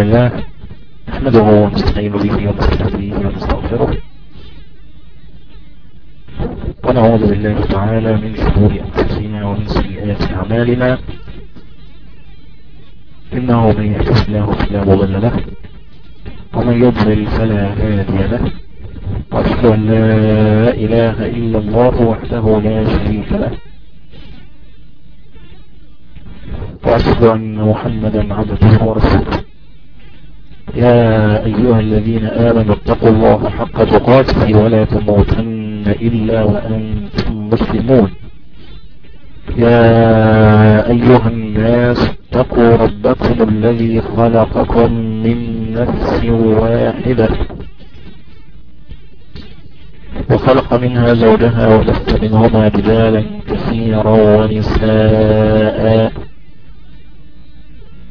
الحمد لله نحمده ونستعين به ونستهديه ونستغفره. ونعوذ بالله تعالى من شرور أنفسنا ومن سيئات أعمالنا. إنه من يهده الله فلا مضل له ومن يضلل فلا هادي له. وأشهد أن لا إله إلا الله وحده لا شريك له. وأشهد أن محمدا عبده ورسوله. يا أيها الذين آمنوا اتقوا الله حق تقاته ولا تموتن إلا وأنتم مسلمون. يا أيها الناس اتقوا ربكم الذي خلقكم من نفس واحدة وخلق منها زوجها ولست منهما رجالا كثيرا ونساء.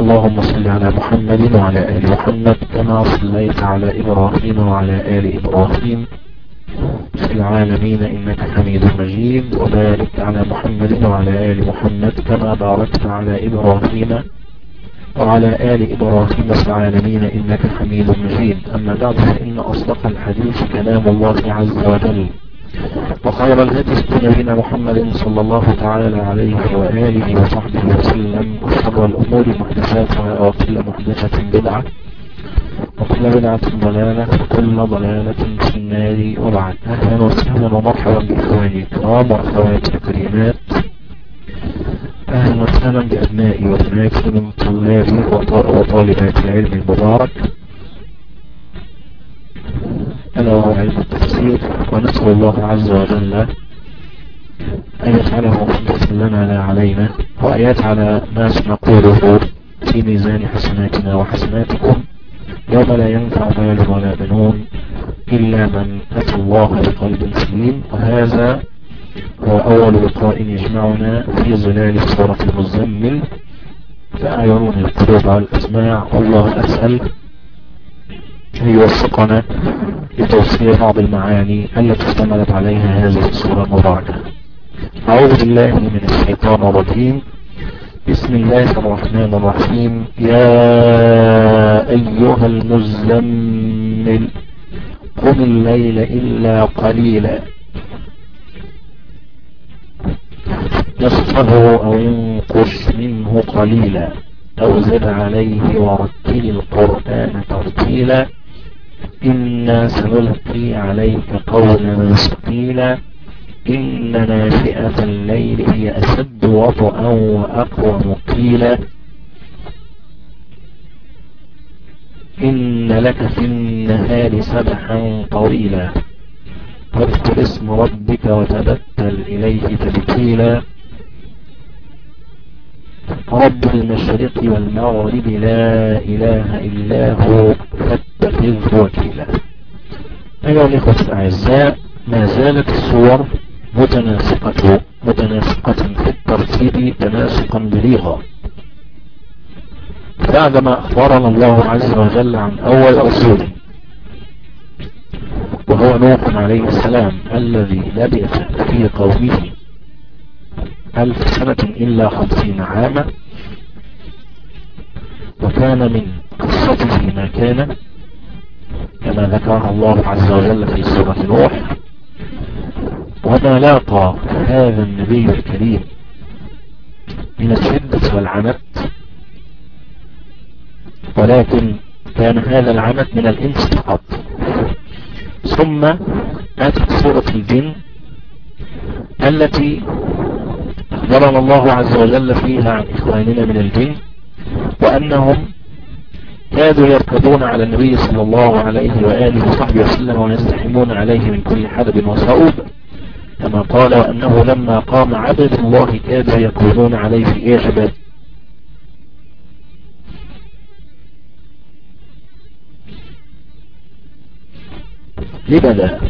اللهم صل على محمد وعلى آل محمد كما صليت على إبراهيم وعلى آل إبراهيم في العالمين إنك حميد مجيد وبارك على محمد وعلى آل محمد كما باركت على إبراهيم وعلى آل إبراهيم في العالمين إنك حميد مجيد. أما بعد فإن أصدق الحديث كلام الله عز وجل. وخير الهدي نبينا محمد صلى الله تعالى عليه وآله وصحبه وسلم وشر الأمور محدثاتها وكل محدثة بدعة وكل بدعة ضلالة وكل ضلالة في النار. وبعد أهلا وسهلا ومرحبا بإخواني الكرام وأخواتي الكريمات. أهلا وسهلا بأبنائي وبناتي من طلابي وطالبات العلم المبارك. ألا وهو علم التفسير ونسأل الله عز وجل أن يجعله مخلصا لنا لا علينا وأن يجعل ما سنقوله في ميزان حسناتنا وحسناتكم يوم لا ينفع مال ولا بنون إلا من أتى الله بقلب سليم وهذا هو أول لقاء يجمعنا في ظلال سورة المزمل. فأعيرون القلوب على الأسماع والله أسأل أن يوفقنا لتوصيل بعض المعاني التي اشتملت عليها هذه السورة المباركة. أعوذ بالله من الشيطان الرجيم. بسم الله الرحمن الرحيم. يا أيها المزمل قم الليل إلا قليلا. نصفه أو ينقص منه قليلا. أو زد عليه ورتل القرآن ترتيلا. إنا سنلقي عليك قولا ثقيلا. إن ناشئة الليل هي أشد وطئا وأقوم قيلا إن لك في النهار سبحا طويلا. واذكر اسم ربك وتبتل إليه تبتيلا. رب المشرق والمغرب لا إله إلا هو فاتخذه وكيلا أيها الإخوة الأعزاء ما زالت الصور متناسقة متناسقة في الترتيب تناسقا بليغا. بعدما أخبرنا الله عز وجل عن أول رسول وهو نوح عليه السلام الذي لبث في قومه. ألف سنة إلا خمسين عاما وكان من قصته ما كان كما ذكرها الله عز وجل في سورة نوح وما لاقى هذا النبي الكريم من الشدة والعنت ولكن كان هذا العنت من الإنس فقط. ثم أتت سورة الجن التي أخبرنا الله عز وجل فيها عن إخواننا من الجن وأنهم كادوا يركضون على النبي صلى الله عليه وآله وصحبه وسلم ويزدحمون عليه من كل حدب وصعوب كما قال وأنه لما قام عبد الله كادوا يركضون عليه في إيه شباب لماذا؟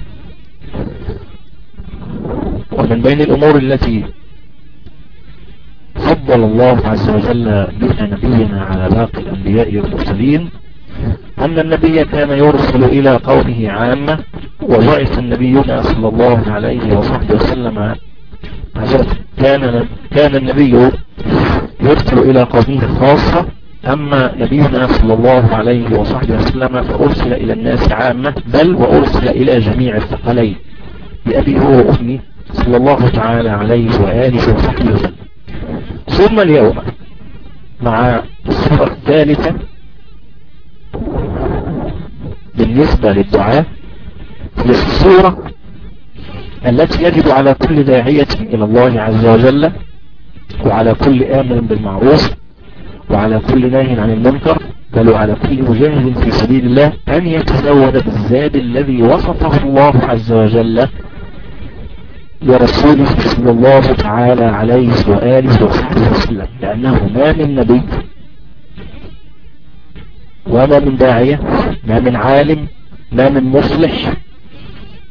ومن بين الأمور التي فضل الله عز وجل بها نبينا على باقي الأنبياء والمرسلين أن النبي كان يرسل إلى قومه عامة وبعث النبينا صلى الله عليه وصحبه وسلم. كان كان النبي يرسل إلى قومه خاصة أما نبينا صلى الله عليه وصحبه وسلم فأرسل إلى الناس عامة بل وأرسل إلى جميع الثقلين بأبي هو وأمي صلى الله تعالى عليه وآله وصحبه وسلم. ثم اليوم. مع الصورة الثالثة. بالنسبة للدعاء هي الصورة التي يجب على كل داعية إلى الله عز وجل وعلى كل آمر بالمعروف وعلى كل ناه عن المنكر بل وعلى كل مجاهد في سبيل الله أن يتزود بالزاد الذي وصفه الله عز وجل لرسوله صلى الله تعالى عليه وآله وصحبه وسلم لأنه ما من نبي وما من داعية ما من عالم ما من مصلح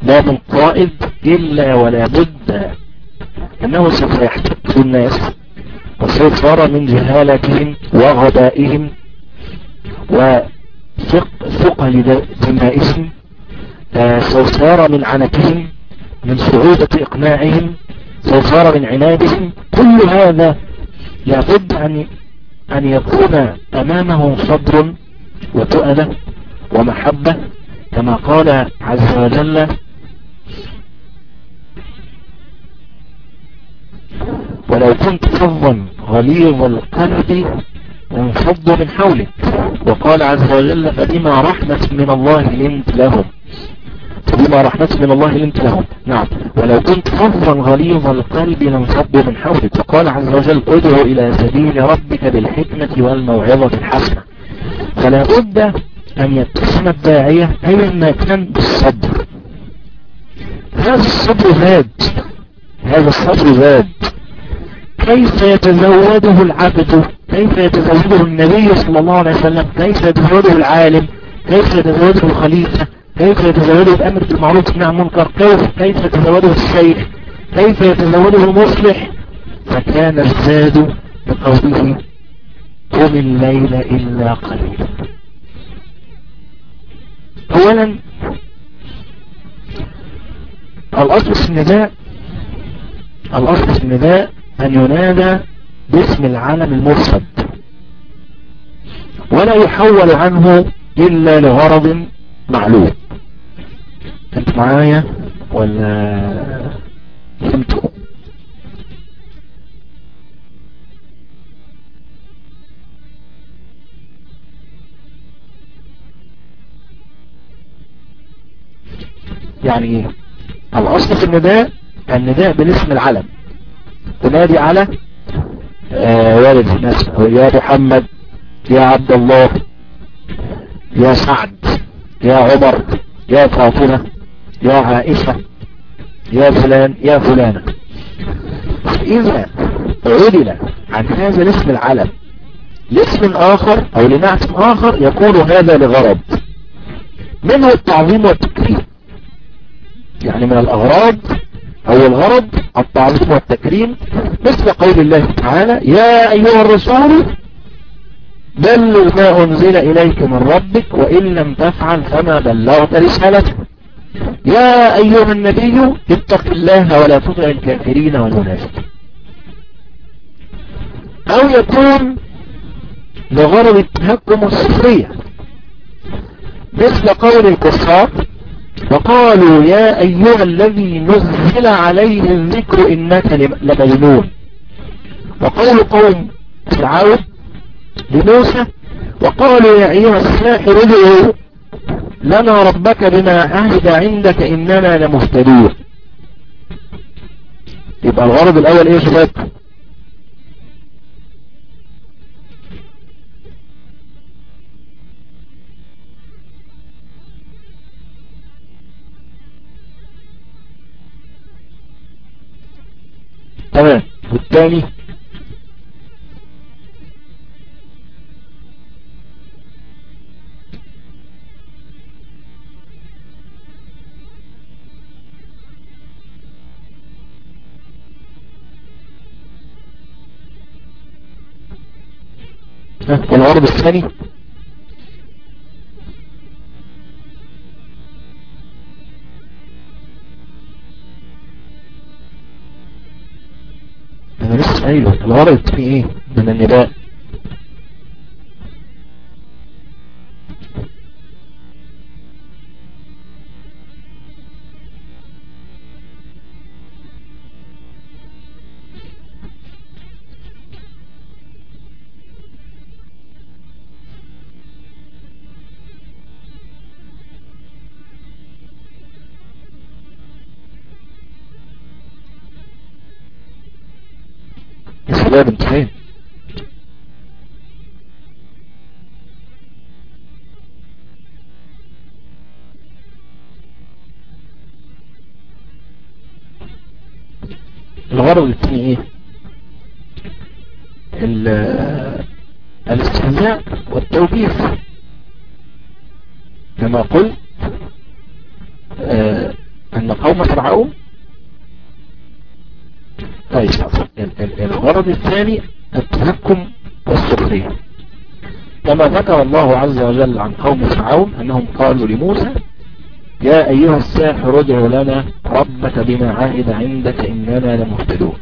ما من قائد إلا ولا بد أنه سوف يحتج الناس يرى من جهالتهم وغبائهم وثقل دمائهم آه، يرى من عنتهم من صعوبة إقناعهم يرى من عنادهم. كل هذا لابد أن أن يكون أمامه صبر وتؤلة ومحبة كما قال عز وجل ولو كنت فظا غليظ القلب انفض من حولك. وقال عز وجل فبما رحمة من الله لنت لهم. فبما رحمة من الله لنت لهم نعم. ولو كنت فظا غليظ القلب لانفضوا من حولك. وقال عز وجل ادعو إلى سبيل ربك بالحكمة والموعظة الحسنة. فلا بد أن يتسم الداعية ايا ما كان بالصبر. هذا الصبر زاد. هذا الصبر زاد. كيف يتزوده العبد؟ كيف يتزوده النبي صلى الله عليه وسلم؟ كيف يتزوده العالم؟ كيف يتزوده الخليفة؟ كيف يتزوده الأمر بالمعروف والنهي عن المنكر؟ كيف كيف يتزوده الشيخ كيف يتزوده المصلح؟ فكان الزاد بقوله قم الليل إلا قليلا. أولا الأصل في النداء الأصل في النداء أن ينادى باسم العالم المرصد ولا يحول عنه إلا لغرض معلوم. انت معايا ولا فهمتوا يعني إيه الأصل في النداء النداء بالاسم العلم. تنادي على آه والد مثلا يا محمد يا عبد الله يا سعد يا عمر يا فاطمة. يا عائشة يا فلان يا فلانة. إذا عدل عن هذا الاسم العلم لاسم آخر أو لنعت آخر يكون هذا لغرض. منه التعظيم والتكريم. يعني من الأغراض أو الغرض التعظيم والتكريم. مثل قول الله تعالى يا أيها الرسول بلغ ما أنزل إليك من ربك وإن لم تفعل فما بلغت رسالته. يا أيها النبي اتق الله ولا تطع الكافرين والمنافقين. أو يكون لغرض التهكم والسخرية مثل قول الكفار وقالوا يا أيها الذي نزل عليه الذكر إنك لمجنون. وقول قوم فرعون لموسى وقالوا يا أيها الساحر ادعوا لنا ربك بما عهد عندك إننا لمهتدون. يبقى الغرض الأول إيه شباب؟ تمام. والثاني والغرض الثاني. أنا لسه قايله الغرض الثاني إيه؟ من النداء. الغرض الثاني إيه ال- الاستهزاء والتوبيخ. كما قلت آه، أن قوم فرعون طيب ال- ال- الغرض الثاني التهكم والسخرية. كما ذكر الله عز وجل عن قوم فرعون أنهم قالوا لموسى يا أيها الساحر ادع لنا ربك بما عهد عندك إننا لمهتدون.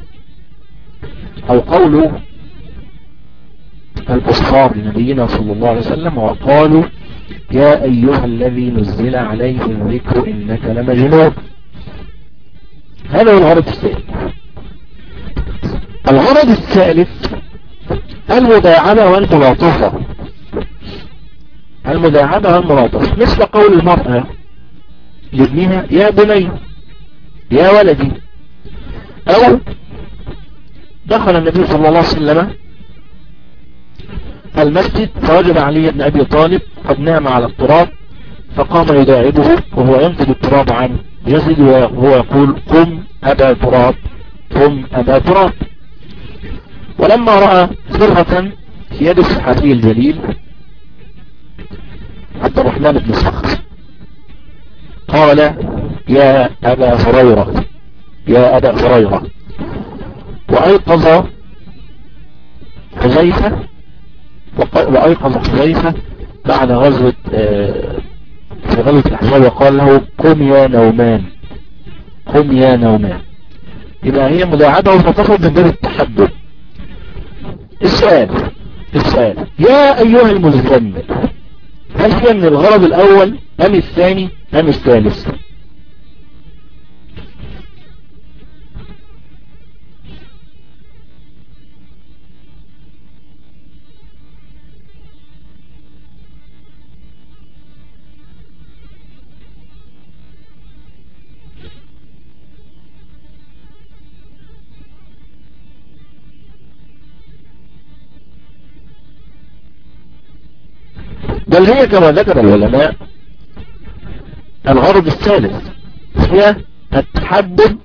أو قوله الكفار لنبينا صلى الله عليه وسلم وقالوا يا أيها الذي نزل عليه الذكر إنك لمجنون. هذا هو الغرض الثاني الغرض الثالث المداعبة والملاطفة المداعبة والملاطفة مثل قول المرأة لابنها يا بني يا ولدي. أو دخل النبي صلى الله عليه وسلم المسجد فوجد علي بن أبي طالب قد نام على التراب فقام يداعبه وهو ينفذ التراب عنه. يزيد وهو يقول قم أبا تراب قم أبا تراب. ولما رأى فرقة في يد الصحابي الجليل عبد الرحمن بن صخر قال يا أبا هريرة يا أبا هريرة. وأيقظ حذيفة وأيقظ حذيفة بعد غزوة في غزوة الأحزاب وقال له قم يا نومان قم يا نومان. يبقى هي مداعبة وتتصل من باب التحدث السؤال السؤال يا أيها المزمل هل هي من الغرض الأول أم الثاني أم الثالث. بل هي كما ذكر العلماء الغرض الثالث هي التحبب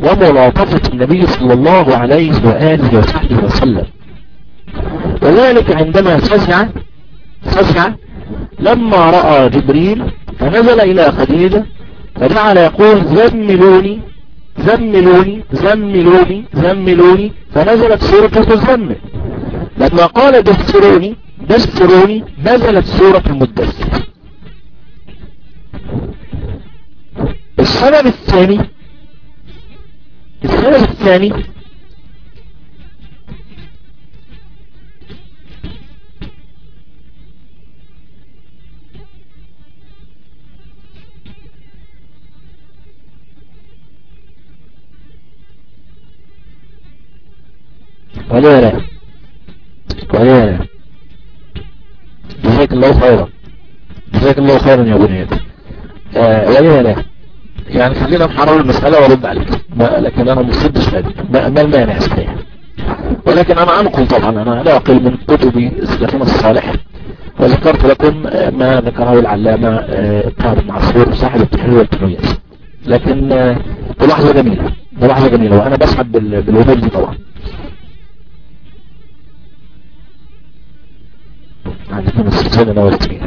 وملاطفة النبي صلى الله عليه وآله وصحبه وسلم. وذلك عندما فزع فزع لما رأى جبريل فنزل إلى خديجة فجعل يقول زملوني زملوني زملوني زملوني. فنزلت سورة المزمل لما قال دثروني دثروني نزلت سورة المدثر. السبب الثاني السبب الثاني ولا لا جزاك الله خيرا. جزاك الله خيرا يا بنيات آه ولا. لا يعني خلينا نحرر المسألة وأرد عليك. لكن أنا مصدش هذه ما المانع صحيح ولكن أنا أنقل طبعا. أنا لا أقل من كتب سلفنا الصالح وذكرت لكم ما ذكره العلامة طارق معصور صاحب التحرير والتمييز لكن بلحظة جميلة. بلحظة جميلة. وأنا بسعد بالامور دي طبعا. عندكم السلسلة أنا والتمييز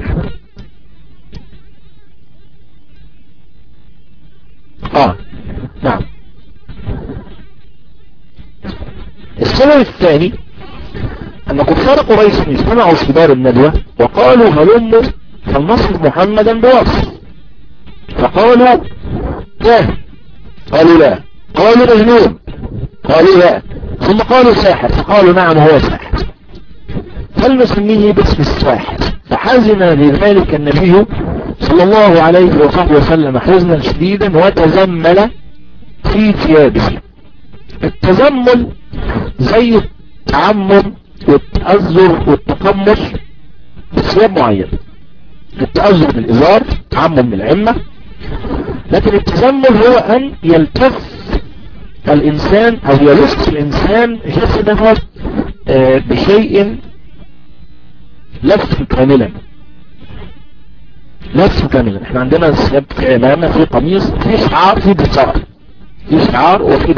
آه. نعم. السبب الثاني أن كفار قريش اجتمعوا في دار الندوة وقالوا هلموا فلنصف محمدا بوصف فقالوا لا. قالوا لا. قالوا مجنون. قالوا لا. ثم قالوا ساحر. فقالوا نعم هو ساحر. فلنسميه باسم الساحر؟ فحزن لذلك النبي صلى الله عليه وصحبه وسلم حزنا شديدا وتزمل في ثيابه. التزمل زي التعمم والتأذر والتقمص بثياب معينة التأذر بالإزار التعمم بالعمة. لكن التزمل هو أن يلتف الإنسان أو يلف الإنسان جسده بشيء لف كاملا. لف كاملا إحنا عندنا ثياب في عمامة في قميص في شعار في دثار في شعار وفي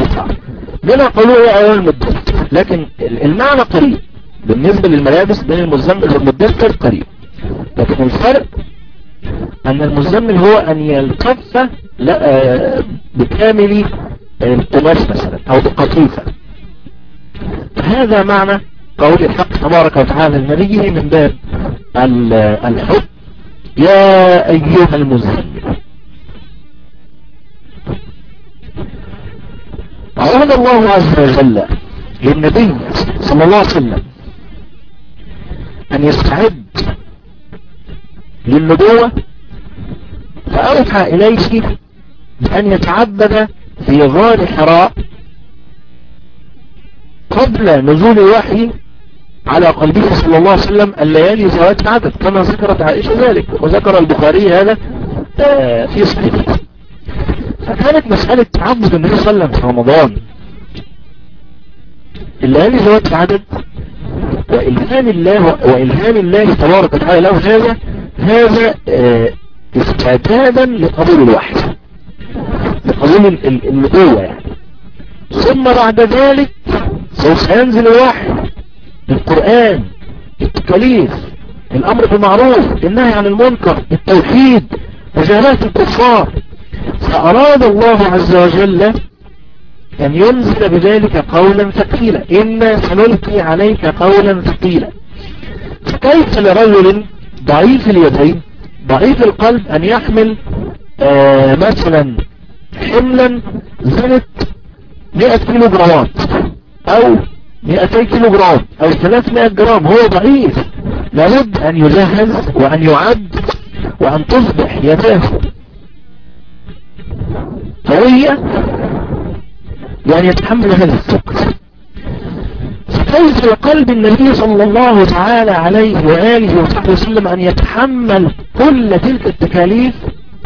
لنا قالوا إيه أيام المدثر لكن المعنى قريب بالنسبة للملابس بين المزمل والمدثر قريب لكن الفرق أن المزمل هو أن يلتف بكامل القماش مثلا أو بقطيفة. هذا معنى قول الحق تبارك وتعالى لنبيه من باب الحب. يا أيها المزمل أراد الله عز وجل للنبي صلى الله عليه وسلم أن يستعد للنبوة فأوحى إليه بأن يتعبد في غار حراء قبل نزول الوحي على قلبه صلى الله عليه وسلم الليالي ذوات العدد كما ذكرت عائشة ذلك وذكر البخاري هذا في صحيحه. فكانت مسألة تعبد النبي صلى الله عليه وسلم في رمضان. الليالي ذوات العدد وإلهام الله وإلهام الله تبارك وتعالى له هذا هذا استعدادا لقبول الوحي لقبول النبوة يعني. ثم بعد ذلك سوف ينزل الوحي. القرآن التكاليف الأمر بالمعروف النهي عن المنكر التوحيد مجالات الكفار. فأراد الله عز وجل أن ينزل بذلك قولا ثقيلا. إنا سنلقي عليك قولا ثقيلا. فكيف لرجل ضعيف اليدين ضعيف القلب أن يحمل آه مثلا حملا زنت 100 كيلو جرامات أو 200 كيلو جرام أو 300 جرام هو ضعيف. لابد أن يجهز وأن يعد وأن تصبح يداه. قوية يعني يتحمل هذا الثقل فكيف لقلب النبي صلى الله تعالى عليه وآله وصحبه وسلم أن يتحمل كل تلك التكاليف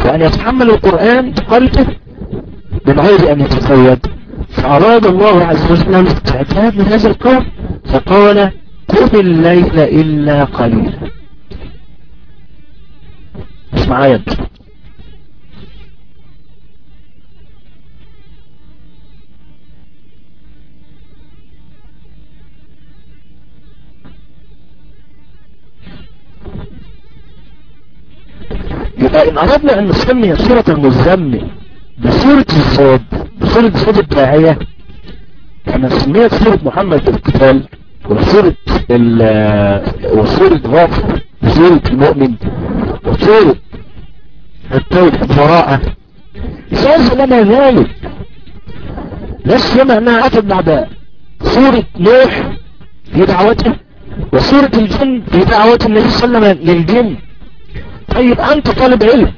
وأن يتحمل القرآن بقلبه من غير أن يتسود فأراد الله عز وجل الاستعداد من هذا القول فقال قم الليل إلا قليلا. مش معايا يبقى إن أردنا أن نسمي سورة المزمل بسورة الصاد بسورة صاد الداعية كما سميت سورة محمد القتال وسورة وسورة غافر وسورة المؤمن وسورة التوبة البراءة. إساس لنا ذلك. لا سيما أنها أتت بعد سورة نوح في دعوته وسورة الجن في دعوة النبي صلى الله عليه وسلم للجن. طيب أنت طالب علم.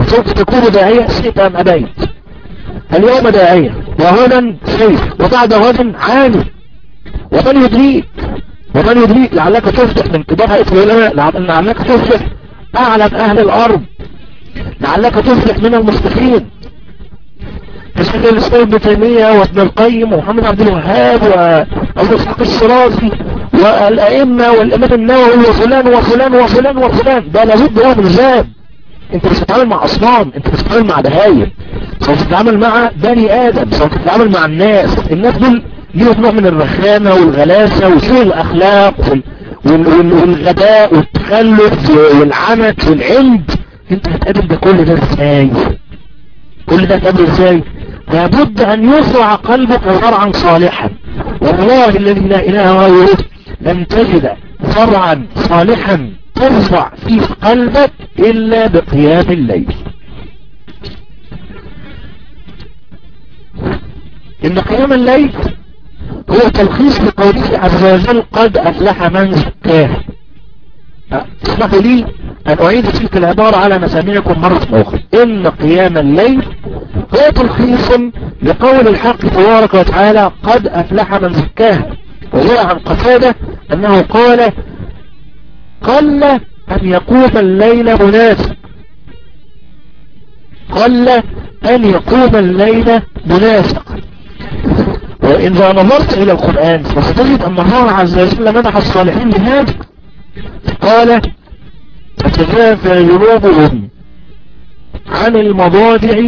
وسوف تكون داعية شئت أم أبيت. اليوم داعية وغدا سيف وبعد غد عالم ومن يدريك؟ ومن يدريك؟ لعلك تفتح من كبار هيئة العلماء لعلك تفتح أعلم أهل الأرض. لعلك تفلح من المصلحين كشيخ الإسلام ابن تيمية وابن القيم ومحمد عبد الوهاب وأبو إسحاق الشرازي والأئمة والإمام النووي وفلان وفلان وفلان وفلان. ده لابد هو من ذاب انت مش بتتعامل مع أصنام انت بتتعامل مع بهايم سوف تتعامل مع بني آدم سوف تتعامل مع الناس. الناس دول ليهم نوع من الرخامة والغلاسة وسوء. وال... والغباء والتخلف والعنت والعند. انت هتقابل ده كل ده إزاي؟ كل ده هتقابل إزاي؟ لابد أن يصرع قلبك صرعا صالحا. والله الذي لا إله غيره لن تجد فرعا صالحا. ترفع في قلبك إلا بقيام الليل. إن قيام الليل هو تلخيص لقوله عز وجل قد أفلح من زكاه اسمحوا لي أن أعيد تلك العبارة على مسامعكم مرة أخرى. إن قيام الليل هو تلخيص لقول الحق تبارك وتعالى قد أفلح من زكاه وجاء عن قتادة أنه قال قل أن يقوم الليل مناسب قل أن يقوم الليل مناسق وإذا نظرت إلى القرآن فستجد أن الله عز وجل مدح الصالحين بهذا. قال فتجافى جنوبهم عن المضاجع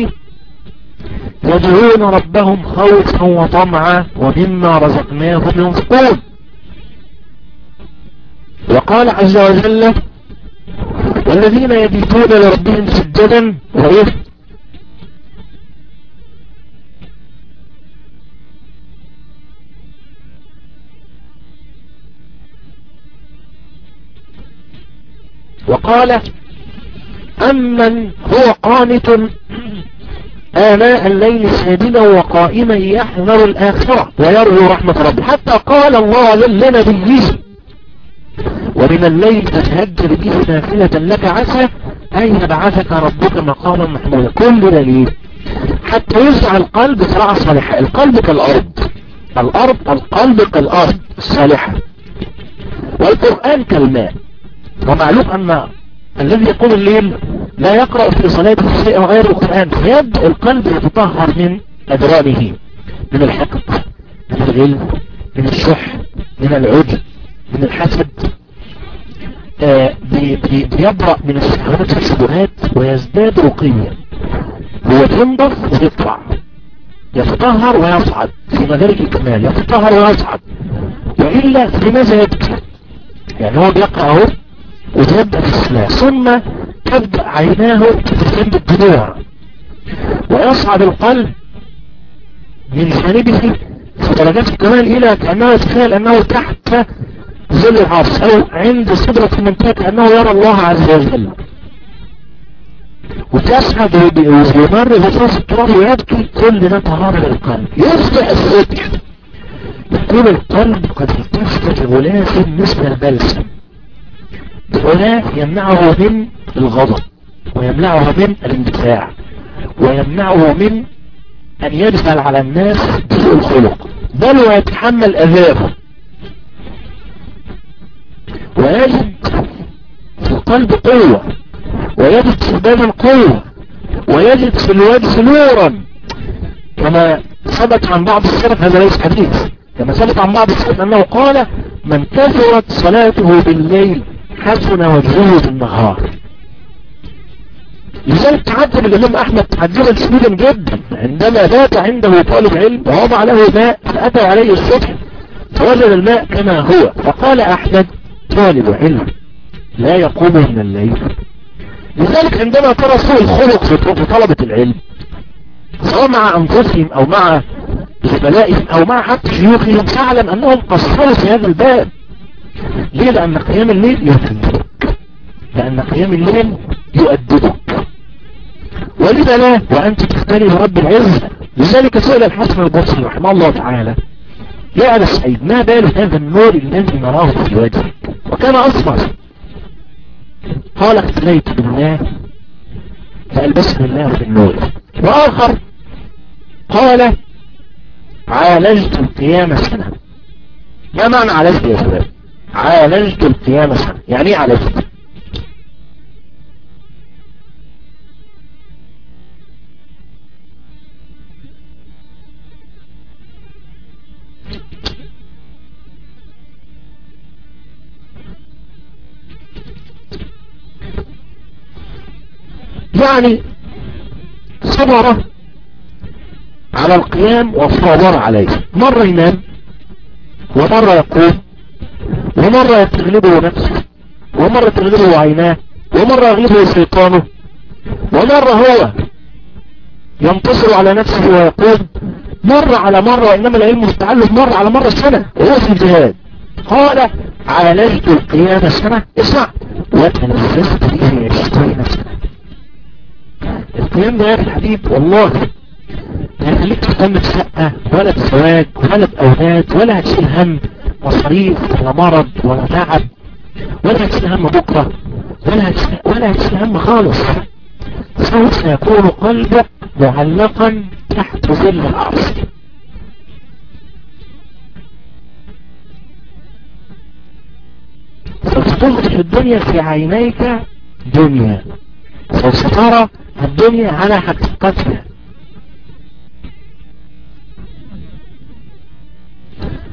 يدعون ربهم خوفا وطمعا ومما رزقناهم ينفقون. وقال عز وجل والذين يبيتون لربهم سجدا وإيه وقال أمن هو قانت آناء الليل ساجدا وقائما يحذر الآخرة ويرجو رحمة ربه. حتى قال الله لنبيه ومن الليل فتهجر به نافلة لك عسى أن يبعثك ربك مقاما محمودا. كل دليل. حتى يسعى القلب سرعة صالحة القلب كالأرض. الأرض القلب كالأرض الصالحة. والقرآن كالماء. ومعلوم أن الذي يقوم الليل لا يقرأ في صلاته شيئا غير القرآن. فيبدأ القلب يتطهر من أدرانه. من الحقد من الغل من الشح من العجب من الحسد. بيبرأ من الشهوات والشبهات ويزداد رقيا. هو ينضف ويطلع. يتطهر ويصعد. في مدارك الكمال يتطهر ويصعد. وإلا لماذا يبكي؟ يعني هو بيقرأ أهو وتبدأ في الصلاة ثم تبدأ عيناه تتسم بالدموع ويصعد القلب من جانبه في درجات الكمال إلى كأنه يتخيل أنه تحت ظل العرش أو عند صدرة المنطقة كأنه يرى الله عز وجل. وتسعد ويمر بصوص التراب ويبكي. كل ده طهارة للقلب يصبح الصدق يكون القلب قد التفت غلاف مثل البلسم. غلاف يمنعه من الغضب. ويمنعه من الاندفاع. ويمنعه من أن يدخل على الناس بسوء الخلق. بل ويتحمل أذاه ويجد في القلب قوة ويجد في البدن قوة ويجد في الوجه نورا. كما ثبت عن بعض السلف هذا ليس حديث. كما ثبت عن بعض السلف أنه قال من كثرت صلاته بالليل حسن وجهه بالنهار لذلك تعجب الإمام أحمد تعجبا شديدا جدا. عندما بات عنده طالب علم ووضع له ماء فأتى عليه الصبح فوجد الماء كما هو فقال أحمد طالب علم لا يقوم من الليل. لذلك عندما ترى سوء الخلق في طلبة العلم سواء مع أنفسهم أو مع زملائهم أو مع حتى شيوخهم فاعلم أنهم قصروا في هذا الباب. ليه؟ لأن قيام الليل يهتمك لأن قيام الليل يؤدبك. ولذا لا وأنت تختلي رب العزة. لذلك سئل الحسن البصري رحمه الله تعالى يا أبا سعيد. ما بال هذا النور الذي نراه في وجهك؟ وكان أصفر قال اختليت بالله فألبسني الله في النور. وآخر قال عالجت القيام سنة. ما معنى عالجت يا شباب عالجت القيام سنة. يعني إيه عالجت؟ يعني صبر على القيام وصبر عليه. مرة ينام ومرة يقوم ومرة تغلبه نفسه ومرة تغلبه عيناه ومرة يغلبه شيطانه ومرة هو ينتصر على نفسه ويقوم مرة على مرة وإنما العلم مستعلم مرة على مرة سنة وهو في الجهاد. قال عالجت القيامة سنة اسمع. وتنفذت به عشرين سنة القيام ده يا الحبيب والله. لا يخليك تهتم بشقة ولا بزواج ولا بأولاد ولا هتشيل هم مصاريف ولا مرض ولا تعب ولا هتشيل هم بكرة ولا هتشيل, ولا هتشيل هم خالص. سوف يكون قلبك معلقا تحت ظل العرش. تصبح الدنيا في عينيك دنيا. سوف ترى الدنيا على حقيقتها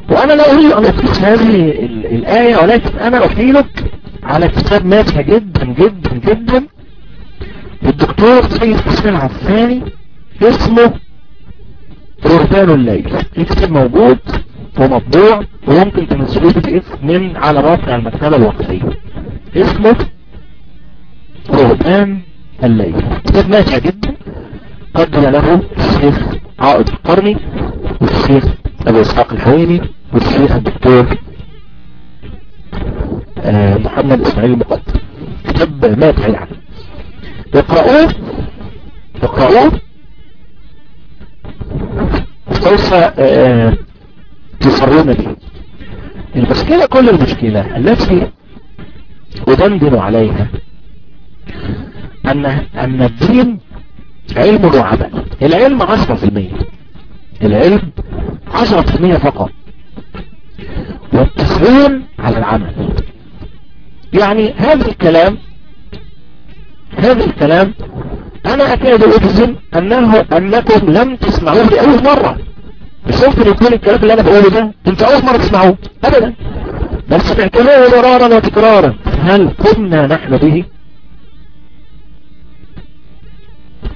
وأنا لا أريد أن أقص هذه الآية ولكن أنا أحيلك على كتاب نافع جدا جدا جدا للدكتور سيد حسين عفاني اسمه قربان الليل. الكتاب موجود ومطبوع وممكن تنزلوه باسم من على موقع المكتبة الوقتية. اسمه قربان الليل. كتاب نافع جدا قدم له الشيخ عائد القرني والشيخ أبو إسحاق الحويني والشيخ الدكتور آه محمد إسماعيل المقدم كتاب نافع يعني اقرأوه اقرأوه. سوف آه تصرون به. المشكلة كل المشكلة التي أدندن عليها أن, أن الدين علم وعمل. العلم 10% العلم 10% فقط. والتسعين على العمل. يعني هذا الكلام هذا الكلام أنا أكاد أجزم أنه أنكم لم تسمعوه لأول مرة. مش ممكن يكون الكلام اللي أنا بقوله ده أنت أول مرة تسمعوه. ابدا. بل سمعتموه مرارا وتكرارا. هل كنا نحن به؟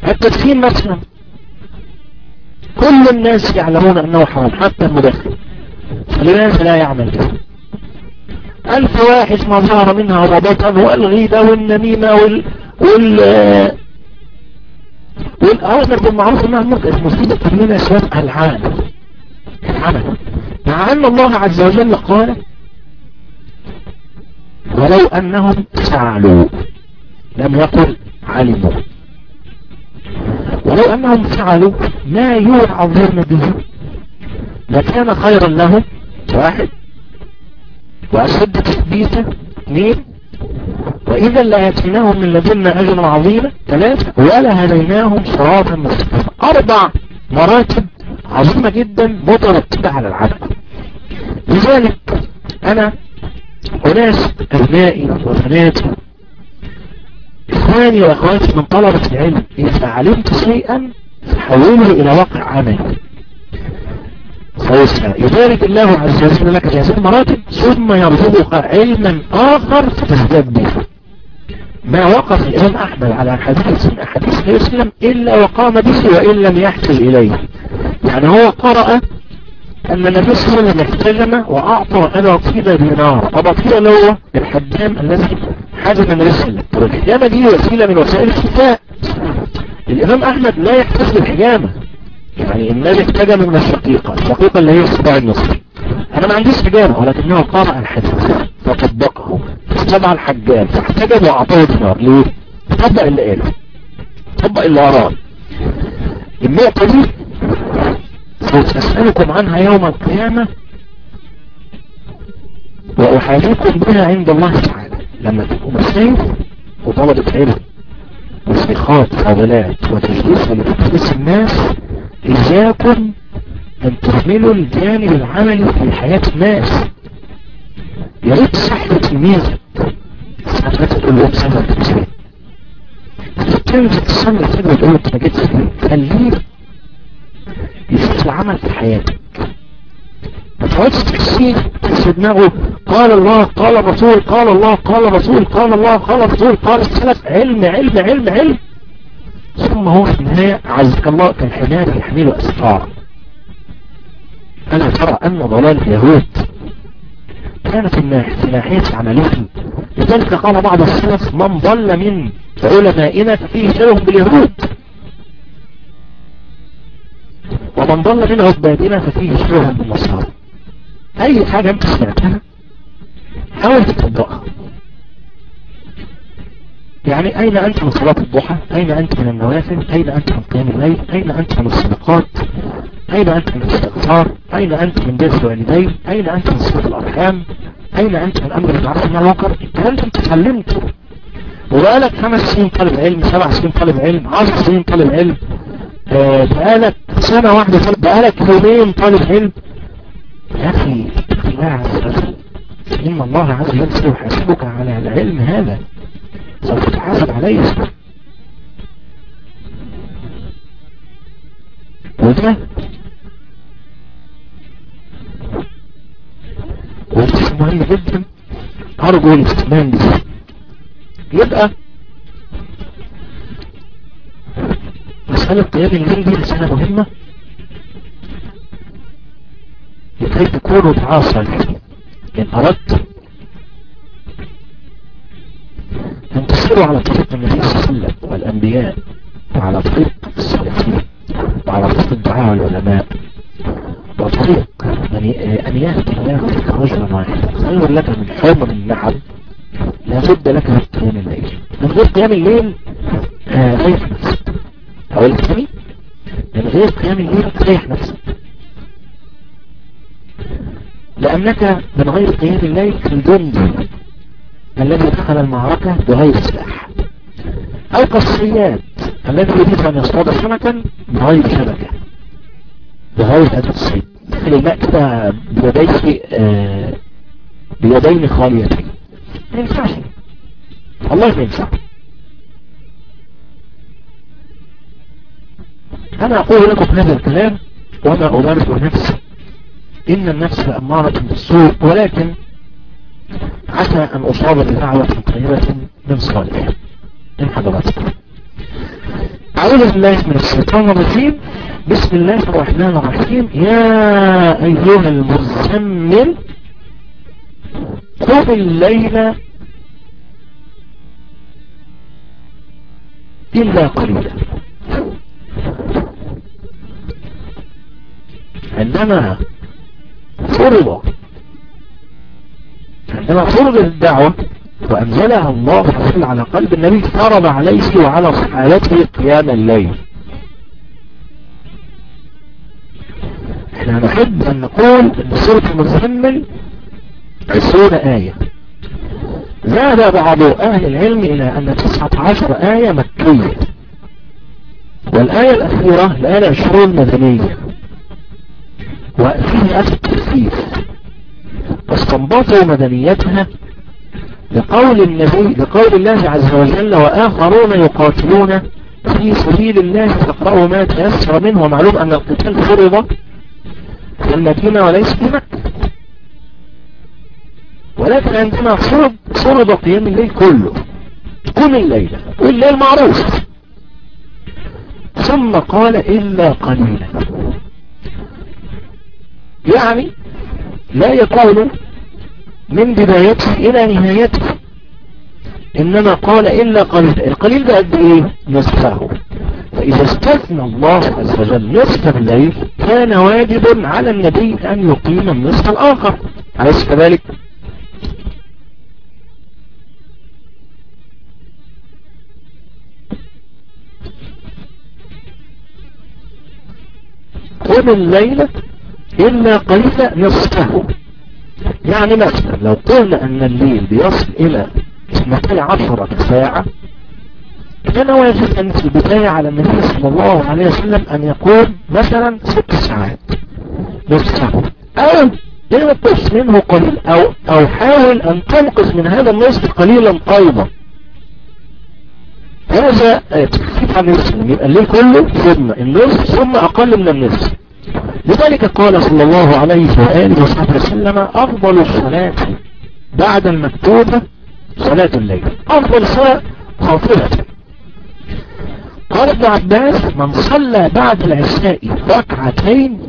التدخين مثلا كل الناس يعلمون أنه حرام حتى المدخن. فلماذا لا يعمل. به الفواحش ما ظهر منها وبطن والغيبة والنميمة وال وال والأمر بالمعروف عن المنكر المصيبة كلنا شباب العالم. العمل مع أن الله عز وجل قال ولو أنهم فعلوا لم يقل علموا. ولو أنهم فعلوا ما يوعظون به لكان خيرا لهم. واحد. وأشد تثبيتا. اثنين. وإذا لآتيناهم من لدنا أجرا عظيما. ثلاثة. ولا هديناهم صراطا مستقيما. أربع. مراتب عظيمة جدا مترتبة على العمل لذلك أنا أناس أبنائي وبناتي إخواني وأخواتي من طلبة العلم إذا علمت شيئا فحوله إلى واقع عملي سوف يبارك الله عز وجل لك في هذه المراتب ثم يرزقك علما آخر فتزداد به ما وقف الإمام أحمد على حديث من أحاديث النبي صلى الله عليه وسلم إلا وقام به وإن لم يحتج إليه. يعني هو قرأ أن النبي صلى الله عليه وسلم احتجم وأعطى طيبة دينار. طيبة اللي هو الحجام الذي حجم النبي صلى الله عليه وسلم. والحجامة دي وسيلة من وسائل الشفاء الإمام أحمد لا يحتج بالحجامة يعني النبي احتجم من الشقيقة. الشقيقة اللي هي الصباع النصري أنا ما عنديش حجامة ولكنه قرأ الحديث. فطبقه. فاستمع الحجام. فاحتجم وأعطاه دينار. ليه؟ طبق اللي قاله. طبق اللي أراه النقطة دي سوف أسألكم عنها يوم القيامة وأحاجيكم بها عند الله تعالى. لما تبقوا مشايخ وطلبة علم وشيخات فاضلات وتجليس لتدريس الناس إياكم أن تهملوا الجانب العملي في حياة الناس. يا ريت صحبة تلميذك ساعات تقول له بسنة تمشي تنزل تصلي كده وتقول انت ما جيتش خليه العمل في حياتك ما تقعدش تكسير في دماغه قال الله قال الرسول قال الله قال الرسول قال الله قال الرسول قال السلف علم علم علم علم. ثم هو في النهاية عزك الله كالحمار يحمل أسفار ألا ترى أن ضلال اليهود كان في ناحية عملهم. لذلك قال بعض السلف من ضل من علمائنا ففيه شبه باليهود. ومن ضل من عبادنا ففيه شبه بالنصارى أي حاجة أنت سمعتها؟ حاول تطبقها. يعني أين أنت من صلاة الضحى؟ أين أنت من النوافل؟ أين أنت من قيام الليل؟ أين أنت من الصدقات؟ أين أنت من الاستغفار؟ أين أنت من بر الوالدين؟ أين أنت من صلة الأرحام؟ أين أنت من أمر بالمعروف والنهي عن المنكر الكلام ده أنت اتعلمته. وبقالك خمس سنين طالب علم سبع سنين طالب علم عشر سنين طالب علم. بقالك سنة واحدة طالب بقالك يومين طالب علم. يا أخي اتق الله عز وجل إن الله عز وجل سيحاسبك على العلم هذا. سوف تحاسب عليه وده وده مهم جدا. أرجو الاستمام دي يبقى مسألة قيام الليل دي مسألة مهمة. لكي تكونوا تعاصل إن أردت أن تسيروا على طريق النبي صلى الله عليه وسلم والأنبياء وعلى طريق الصالحين وعلى طريق الدعاء والعلماء وطريق أن يهدي الله بك رجلا واحدا خير لك من حمر النعم لا بد لك من قيام الليل. من غير قيام الليل ريح نفسك أقول لك تاني من غير قيام الليل ريح نفسك لأنك من غير قيام الليل كالجندي الذي دخل المعركة بغير سلاح. أو كالصياد الذي يريد أن يصطاد سمكا بغير شبكة. بغير أداة الصيد دخل الماء كده بيديه آه بيدين خاليتين. ما ينفعش. والله ما ينفع أنا أقول لكم هذا الكلام وأنا أمارس نفسي. إن النفس لأمارة بالسوء ولكن عسى أن أصاب بدعوة طيبة من صالح من حضراتكم. أعوذ بالله من الشيطان الرجيم. بسم الله الرحمن الرحيم. يا أيها المزمل قم الليل إلا قليلا. عندما فرض عندما فرض الدعوة وأنزلها الله على قلب النبي فرض عليه وعلى صحابته قيام الليل. إحنا نحب أن نقول أن سورة المزمل عشرون آية. زاد بعض أهل العلم إلى أن تسعة عشر آية مكية. والآية الأخيرة الآية العشرون مدنية وفيه أسف تفسير واستنبطوا مدنيتها لقول النبي لقول الله عز وجل وآخرون يقاتلون في سبيل الله فاقرأوا ما تيسر منه. ومعلوم أن القتال فرض في المدينة وليس في مكة. ولكن عندما فرض فرض قيام الليل كله كل الليلة والليل معروف. ثم قال إلا قليلا. يعني لا يقول من بدايته إلى نهايته إنما قال إلا قليل. القليل ده قد إيه؟ نصفه فإذا استثنى الله عز وجل نصف الليل كان واجب على النبي أن يقيم النصف الآخر. أليس كذلك؟ قم الليلة إلا قليلا نصفه. يعني مثلا لو قلنا أن الليل بيصل إلى 12 ساعة كان واجب أن في البداية على النبي صلى الله عليه وسلم أن يقول مثلا ست ساعات نصفه. أو ينقص منه قليل أو, أو حاول أن تنقص من هذا النصف قليلا أيضا. هذا تخفيف عن الاسلام يبقى الليل كله ثم النصف ثم أقل من النصف. لذلك قال صلى الله عليه وآله وصحبه وسلم أفضل الصلاة بعد المكتوبة صلاة الليل. أفضل صلاة خاطرة قال ابن عباس من صلى بعد العشاء ركعتين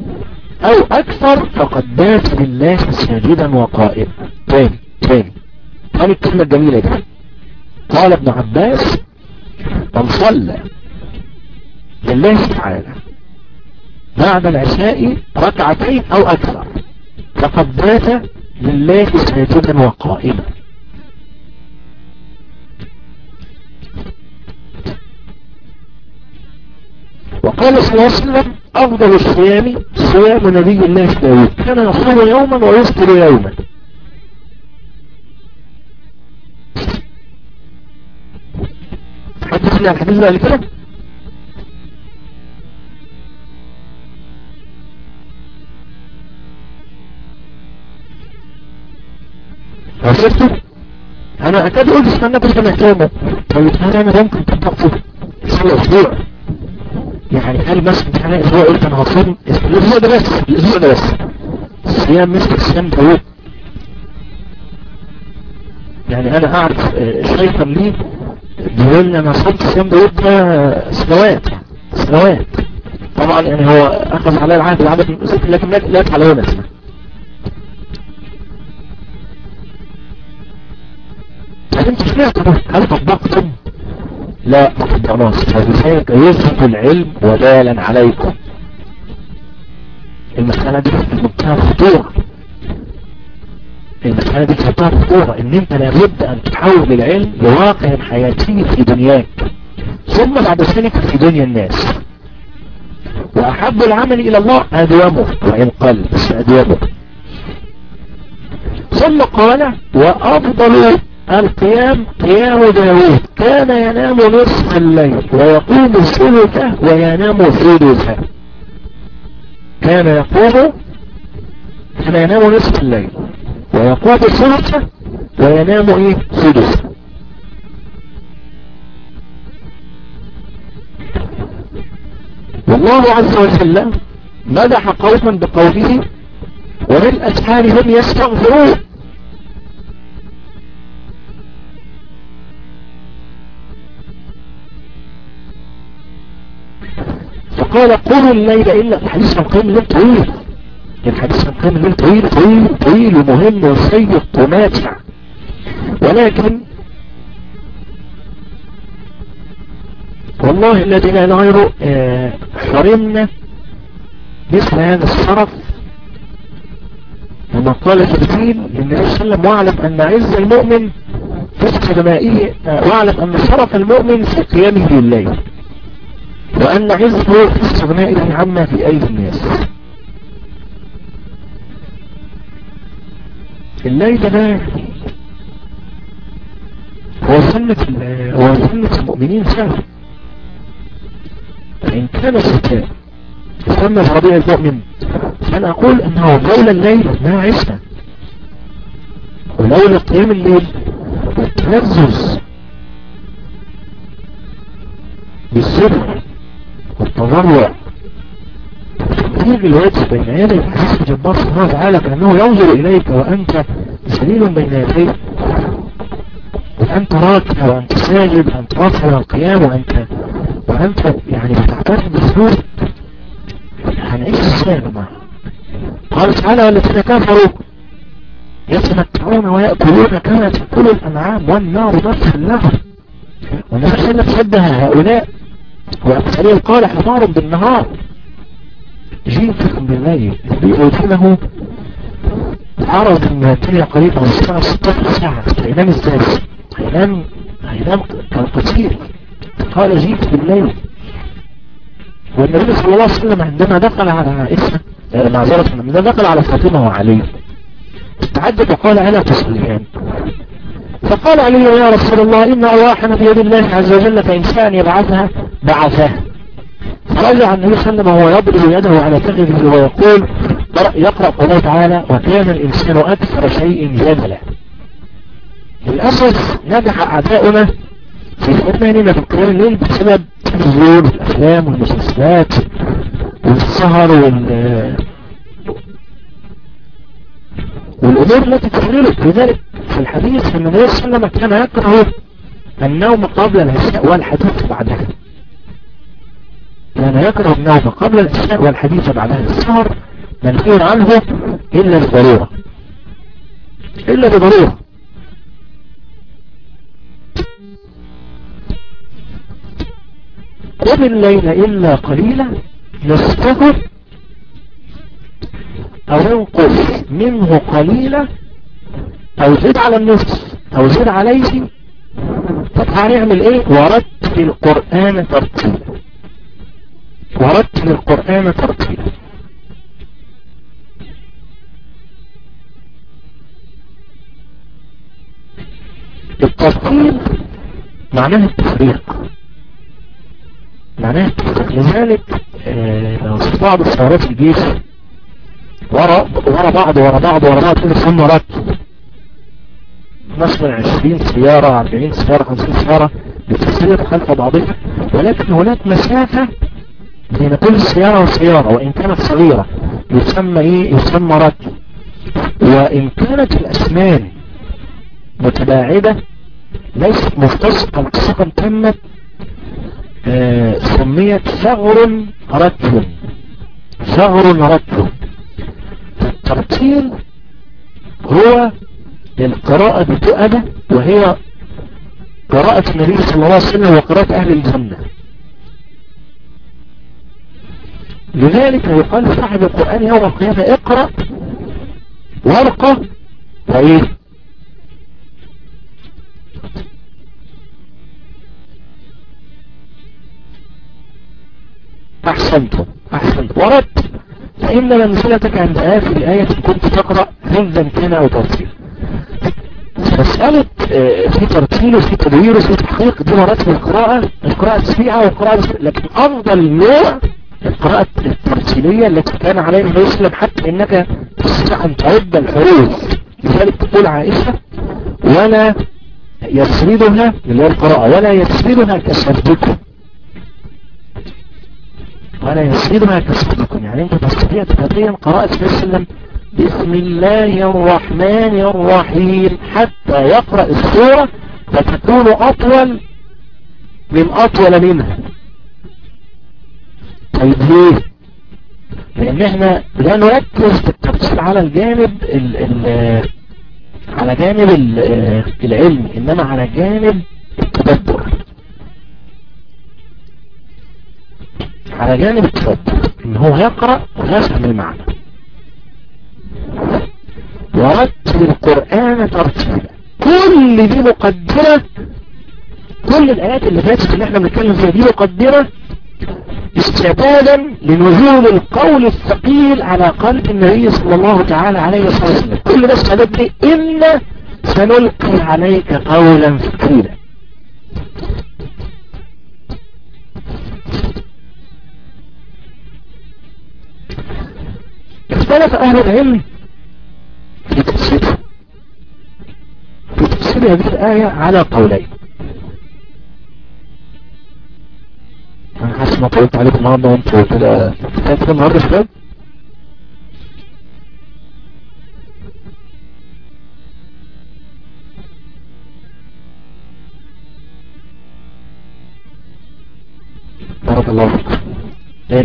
أو أكثر فقد بات لله ساجدا وقائما. تاني تاني. تاني الكلمة الجميلة دي. قال ابن عباس من صلى لله تعالى بعد العشاء ركعتين أو أكثر. فقد بات لله ساجدا وقائما وقال صلى الله عليه وسلم أفضل الصيام صيام نبي الله داود. كان يصوم يوما ويفطر يوما. حدثنا الحديث ده عرفتوا أنا اكاد أقول استنى بس محتاجه طيب هل أنا ممكن تطبقه أسبوع أسبوع. يعني هل مثلا أنا أسبوع قلت أنا هصوم الأسبوع ده بس. الأسبوع ده بس. صيام مثل صيام داوود يعني أنا أعرف شيخا لي بيقول لي أنا صمت صيام داوود ده سنوات سنوات طبعا يعني هو أخذ عليه العهد العدد لكن لا يفعل هل انت سمعت هل طبقتم لا ما طبقناش فبذلك يثبت العلم وبالا عليكم. المسألة دي منتهى الخطورة المسألة دي منتهى الخطورة إن أنت لابد أن تحول العلم لواقع حياتي في دنياك ثم بعد ذلك في دنيا الناس. وأحب العمل إلى الله أدومه وإن قل بس ادومه ثم قال وأفضل القيام قيام داود. كان ينام نصف الليل ويقوم ثلثه وينام ثلثة. كان يقوم كان ينام نصف الليل ويقوم ثلثه وينام إيه؟ ثلثة. والله عز وجل مدح قوما بقوله وبالأسحار هم يستغفرون. فقال قولوا الليل إلا الحديث عن قيم الليل طويل. الحديث عن قيم الليل طويل طويل طويل ومهم وسيء وماتع. ولكن والله الذي لا غيره حرمنا مثل هذا الشرف لما قال جبريل للنبي صلى الله عليه وسلم واعلم أن عز المؤمن في قدمائه واعلم أن شرف المؤمن في قيامه بالليل وأن عزه في استغنائه عما في أيدي الناس. الليل ده هو سنة هو سنة المؤمنين فعلا. فإن كان الشتاء يسمى الربيع المؤمن فأنا أقول أنه لولا الليل ما عشنا. ولولا قيام الليل والتلذذ بالسر والتضرع تبليغ الوجه بين يدي الحسن جبار سبحانه وتعالى كأنه ينظر إليك وأنت سليل بين يديه. وأنت راكع وأنت ساجد وأنت رافع القيام وأنت وأنت يعني بتعترف بالسور هنعيش إزاي يا جماعة؟ قال تعالى والذين كفروا يتمتعون ويأكلون كما تأكل الأنعام والنار مثل لهم. والنبي صلى الله عليه وسلم شبه هؤلاء. وأمثالهم قال حمار بالنهار. جيتكم بالليل بيؤذنه عرض من الدنيا قريبا والساعة 16 ساعة هينام إزاي هينام هينام كان قصير. قال جيت بالليل والنبي صلى الله عليه وسلم عندما دخل على عائشة معذرة عندما دخل على فاطمة وعلي. تعدد وقال ألا تصليان؟ فقال علي يا رسول الله إن أرواحنا بيد الله عز وجل فإن شاء يبعثها بعثها فرجع النبي صلى الله عليه وسلم وهو يضرب يده على فخذه ويقول يقرأ قوله تعالى وكان الإنسان أكثر شيء جدلا للأسف نجح أعداؤنا في إدماننا في القيام الليل بسبب التلفزيون والأفلام والمسلسلات والسهر وال والأمور التي تغللت لذلك في الحديث النبي صلى الله عليه وسلم كان يكره النوم قبل العشاء والحديث بعدها. كان يكره النوم قبل العشاء والحديث بعدها. السهر منهي عنه إلا لضرورة إلا بضرورة قم الليل إلا قليلا نصفه أو انقص منه قليلا أو زيد على النصف أو زيد عليه طب هنعمل إيه؟ ورتل القرآن ترتيلا ورتل القرآن ترتيلا الترتيل معناه التفريق. معناه التفريق. لذلك لو في بعض السيارات في الجيش ورا ورا بعض ورا بعض ورا بعض ثم رتب مثلا 20 سيارة 40 سيارة 50 سيارة بتسير خلف بعضها ولكن هناك مسافة بين كل سيارة وسيارة وإن كانت صغيرة يسمى إيه؟ يسمى رتب وإن كانت الأسنان متباعدة ليست مختصة مختصة تمت آه سميت ثغر رتب ثغر رتب الترتيل هو القراءة بتؤدة وهي قراءة النبي صلى الله عليه وسلم وقراءة أهل الجنة. لذلك يقال صاحب القرآن يوم القيامة اقرأ وارقى وإيه أحسنتم أحسنتم ورد فإن منزلتك عند آخر آية كنت تقرأ حفظا كان أو ترتيل مسألة في ترتيل وفي تدوير وفي تحقيق دي مرات من القراءة القراءة السريعة والقراءة لكن أفضل نوع القراءة الترتيلية التي كان عليها النبي صلى حتى إنك تستطيع أن تعد الحروف. لذلك تقول عائشة ولا يسردها اللي هي القراءة ولا يسردها كسردكم ولا يسردها كسردكم يعني أنت تستطيع تتبين قراءة النبي صلى الله عليه وسلم بسم الله الرحمن الرحيم. حتى يقرأ السورة فتكون أطول من أطول منها. طيب ليه؟ لأن إحنا لا نركز في التفصيل على الجانب ال ال على جانب ال العلم إنما على جانب التدبر. على جانب التدبر إن هو يقرأ ويفهم المعنى. ورتل القرآن ترتيلا. كل دي مقدرة كل الآيات اللي فاتت اللي إحنا بنتكلم فيها دي مقدرة استعدادا لنزول القول الثقيل على قلب النبي صلى الله تعالى عليه وسلم. كل ده استعداد ليه إلا سنلقي عليك قولا ثقيلا. اختلف أهل العلم في تفسير في تفسير هذه الآية على قولين. أنا حاسس ما طولت عليكم النهاردة وانتوا كده كده النهاردة شباب؟ بارك الله فيك.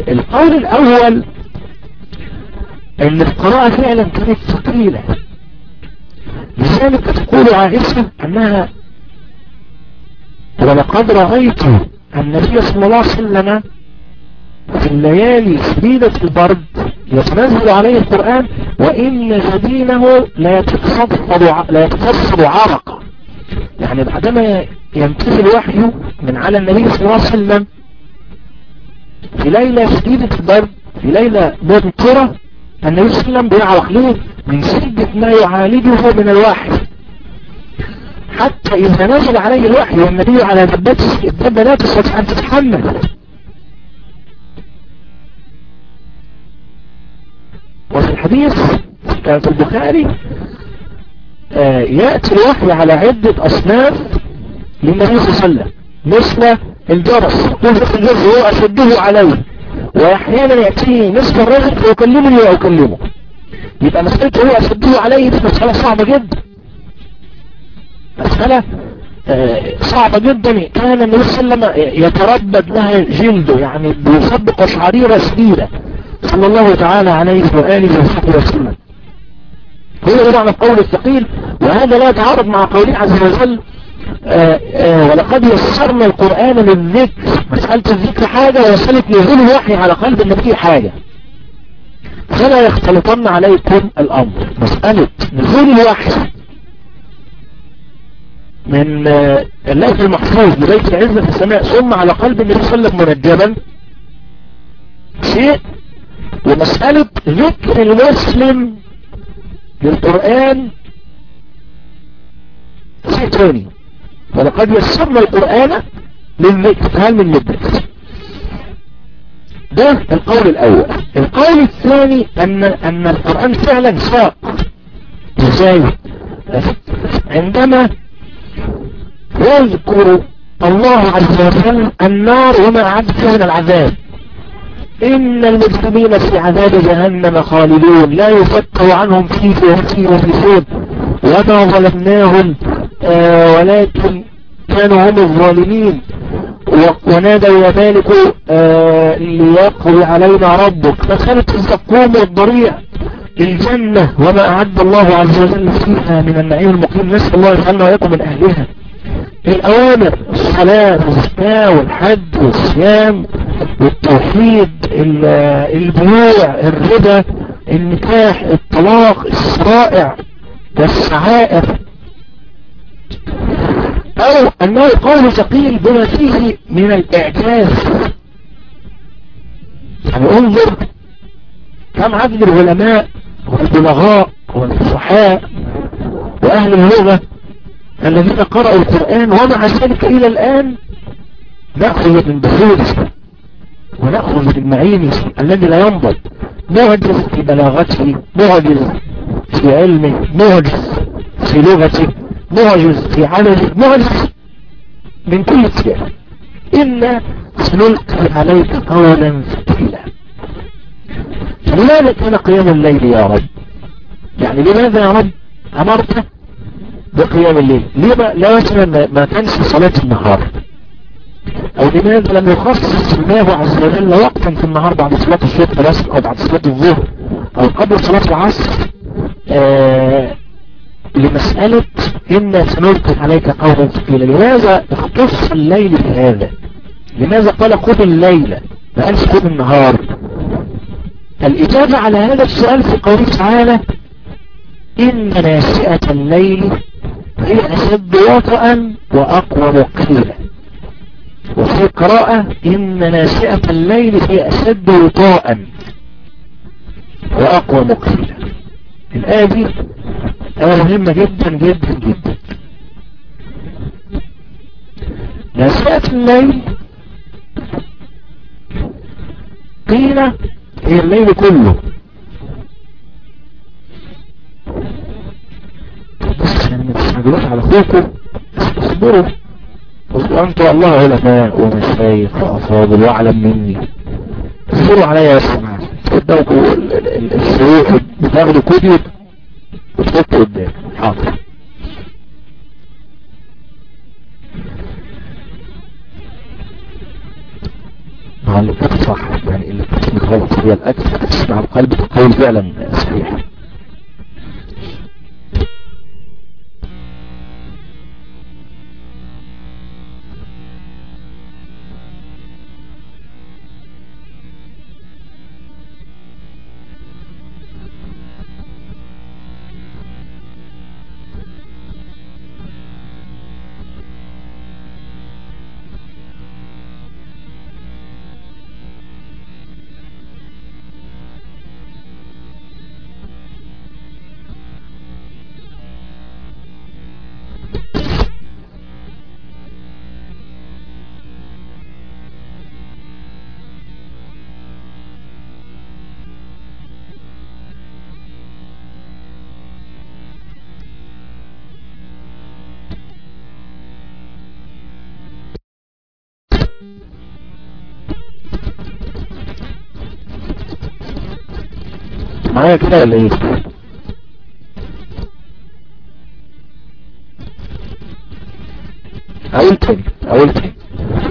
القول الأول أن القراءة فعلا كانت ثقيلة لذلك تقول عائشة أنها ولقد رأيت النبي صلى الله عليه وسلم في الليالي شديدة البرد يتنزل عليه القرآن وإن جبينه لا يتصفد لا عرقا. يعني بعدما ينتهي الوحي من على النبي صلى الله عليه وسلم في ليلة شديدة البرد في ليلة ممطرة النبي صلى الله عليه وسلم بيعرق ليه من شدة ما يعالجه من الوحي. حتى إذا نزل عليه الوحي والنبي على دبته الدبة لا تستطيع أن تتحمل. وفي الحديث كان في البخاري آه يأتي الوحي على عدة أصناف للنبي صلى الله عليه وسلم مثل الجرس. ينفق الجرس هو أشده عليه. وأحيانا يأتيه نصف الرجل فيكلمني وأكلمه. يبقى مسألته هو أشده عليه دي مسألة صعبة جدا. مسألة آه صعبة جدا. كان النبي صلى الله عليه وسلم يتردد لها جلده يعني بيصدق شعريرة شديدة. صلى الله تعالى عليه وآله وصحبه وسلم. هو ده معنى القول الثقيل وهذا لا يتعارض مع قوله عز وجل آآ آآ ولقد يسرنا القرآن للذكر. مسألة الذكر حاجة ومسألة نزول الوحي على قلب النبي حاجة. فلا يختلطن عليكم الأمر. مسألة نزول الوحي من اللوح المحفوظ لبيت العزة في السماء ثم على قلب النبي صلى الله عليه وسلم منجما. شيء. ومسألة ذكر المسلم للقرآن. شيء ثاني ولقد يسرنا القرآن للذكر هل من مدة. ده القول الأول. القول الثاني أن, أن القرآن فعلا ساق. إزاي؟ عندما يذكر الله عز وجل النار وما فيها من العذاب. إن المجرمين في عذاب جهنم خالدون. لا يفتر عنهم فيه وهم فيه وما ظلمناهم آه ولكن كانوا هم الظالمين. ونادوا يا مالك آه ليقضي علينا ربك. فخلت الزقوم والضريع الجنة وما أعد الله عز وجل فيها من النعيم المقيم. نسأل الله يجعلنا ويكم من أهلها. الأوامر الصلاة والزكاة والحج والصيام والتوحيد البيوع الربا النكاح الطلاق الشرائع والسعائر. أو أنه قول ثقيل بما فيه من الإعجاز. يعني انظر كم عدد العلماء والبلغاء والفصحاء وأهل اللغة الذين قرأوا القرآن ومع ذلك إلى الآن نأخذ من بحوث ونأخذ من معينه الذي لا ينضب معجز في بلاغته معجز في علمه معجز في لغته. معجز في عمله معجز من كل شيء إلا سنلقي عليك قولا ثقيلا. لماذا كان قيام الليل يا رب؟ يعني لماذا يا رب أمرت بقيام الليل؟ ليه لا مثلا ما كانش صلاة النهار. أو لماذا لم يخصص الله عز وجل وقتا في النهار بعد صلاة الصبح بس أو بعد صلاة الظهر أو قبل صلاة العصر؟ آه لمسألة إن سنلقي عليك قولا ثقيلا. لماذا اختص الليل بهذا؟ لماذا قال قم الليل ما قالش قم النهار؟ الإجابة على هذا السؤال في قوله تعالى إن ناشئة الليل هي أشد وطئا وأقوى قيلا وفي قراءة إن ناشئة الليل هي أشد وطاء وأقوى مقيلا الآية دي مهمة جدا جدا جدا. ناشئة الليل. قيل هي الليل كله. بس يعني ما تستعجلوش على أخوكم. اصبروا. وانتوا الله علماء ومشايخ وافاضل واعلم مني. اصبروا عليا يا سماعة قدامكم الشروح بتاخدوا كتب وتحطوا قدام حاضر مع اللي صح يعني اللي كانت غلط هي الاكل تسمع القلب تقول فعلا صحيح معايا كده ولا إيه؟ أقول تاني أقول تاني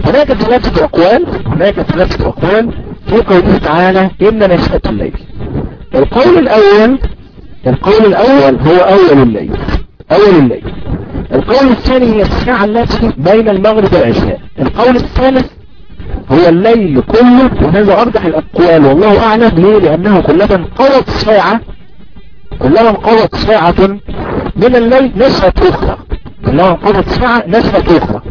هناك ثلاثة اقوال هناك ثلاثة اقوال في قوله تعالى إن نشأة الليل. القول الأول القول الأول هو أول الليل أول الليل. القول الثاني هي الساعة التي بين المغرب والعشاء. القول الثالث هو الليل كله وهذا أرجح الأقوال والله أعلم ليه؟ لأنه كلما انقضت ساعة كلما انقضت ساعة من الليل نشأت أخرى. كلما انقضت ساعة نشأت أخرى.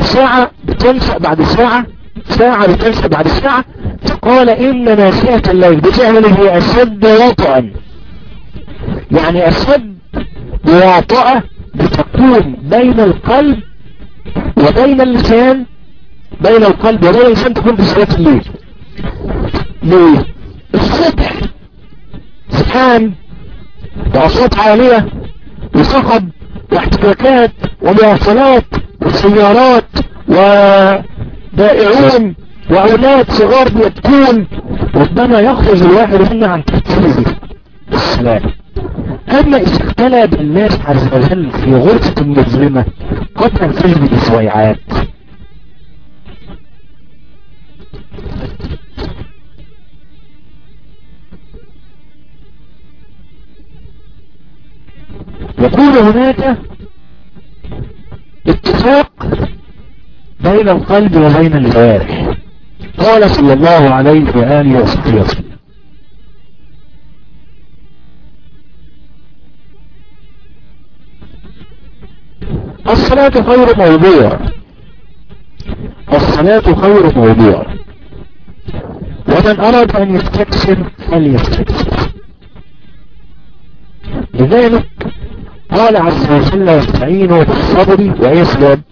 ساعة بتنشأ بعد ساعة ساعة بتنشأ بعد ساعة. قال إن ناشئة الليل بتعمل هي أشد وطئا. يعني أشد وطأة بتكون بين القلب وبين اللسان بين القلب وبين اللسان تكون بصلاة الليل. ليه؟ الصبح. سبحان وأصوات عالية وصخب واحتكاكات ومواصلات وسيارات وبائعون وأولاد صغار بيبكون. ربما يخرج الواحد منا عن تركيزه السلام. أما إذا اختلى بالله عز وجل في غرفة مظلمة قد تنفذ بسويعات يكون هناك اتفاق بين القلب وبين الجوارح. قال صلى الله عليه وآله وصحبه وسلم. الصلاة خير موضوع. الصلاة خير موضوع. ومن أراد أن يستكسر فليستكسر لذلك قال عز وجل يستعينوا بالصبر ويسلم